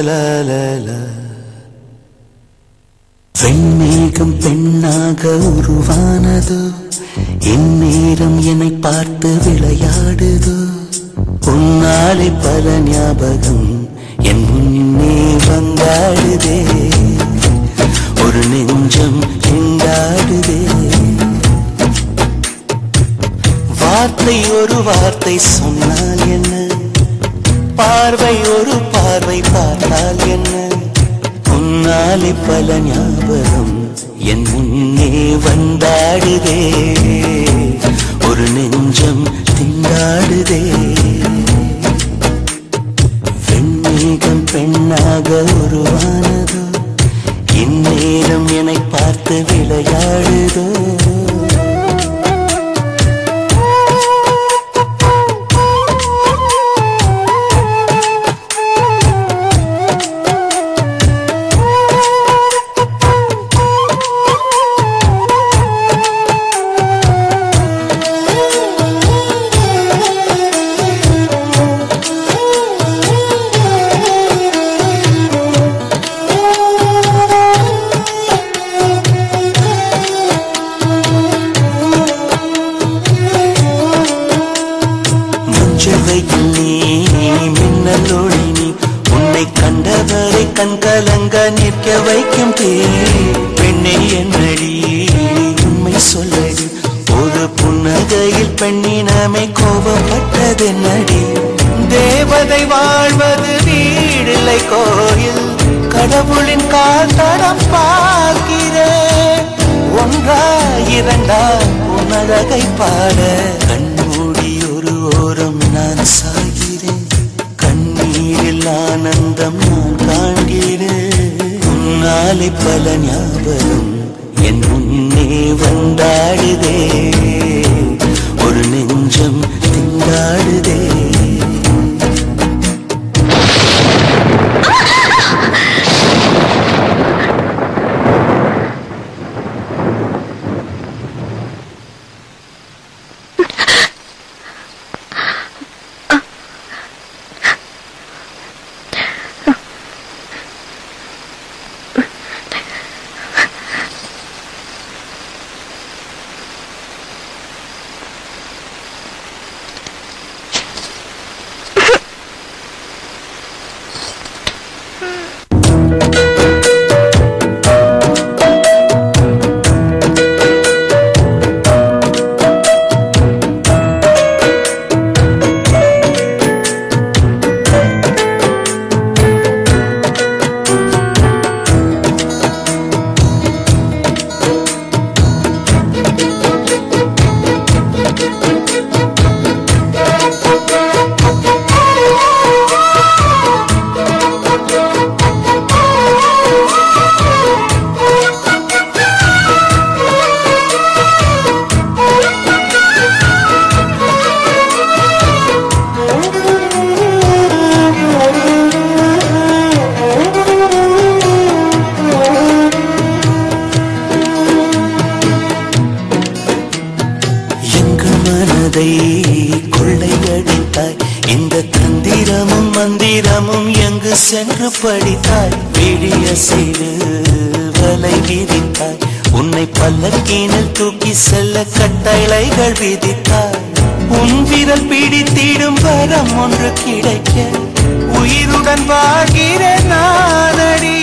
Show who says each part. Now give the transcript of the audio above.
Speaker 1: லலலல பெண்ணாக உருவானது. என் நேரம் என்னை பார்த்து விளையாடுது. உன்னாலே பல ஞாபகம் என் முன்னே வந்தாடுதே. ஒரு நெஞ்சம் எங்காடுதே வார்த்தை ஒரு வார்த்தை சொன்னால் என்ன? பார்வை ஒரு பார்வை பார்த்தால் என்ன? உன்னாலே பல ஞாபகம் என் முன்னே வந்தாடுதே. ஒரு நெஞ்சம் திண்டாடுதே. வெண்மேகம் பெண்ணாக உருவானதோ? இந்நேரம் என்னை பார்த்து விளையாடுதோ? கண்டவரை கண் கலங்க நிற்க வைக்கும் தீ. பெண்ணை என்னடி உண்மை சொல்லடி. ஒரு புன்னகையில் பெண்ணினமை கோபப்பட்டது நடி தேவதை வாழ்வது வீடில்லை கோயில். கடவுளின் கால் தடம் பார்க்கிறேன் ஒன்றா இரண்டா உன்னழகை பாட. கண்மூடி ஒரு ஓரம் நான் சாகிறேன். ஆனந்தம் நான் காண்கிறேன். உன்னாலே பல ஞாபகம் என் முன்னே மனதை கொள்ளையடித்தாய் இந்த தந்திரமும் மந்திரமும் எங்கு சென்று படித்தாய்? விழிய செய்து வலை விதித்தாய் உன்னை பல்லக்கீனில் தூக்கி செல்ல கட்டளைகள் விதித்தாய். உன் விரல் பிடித்திடும் வரம் ஒன்று கிடைக்க. உயிருடன் வாழ்கிற நானடி.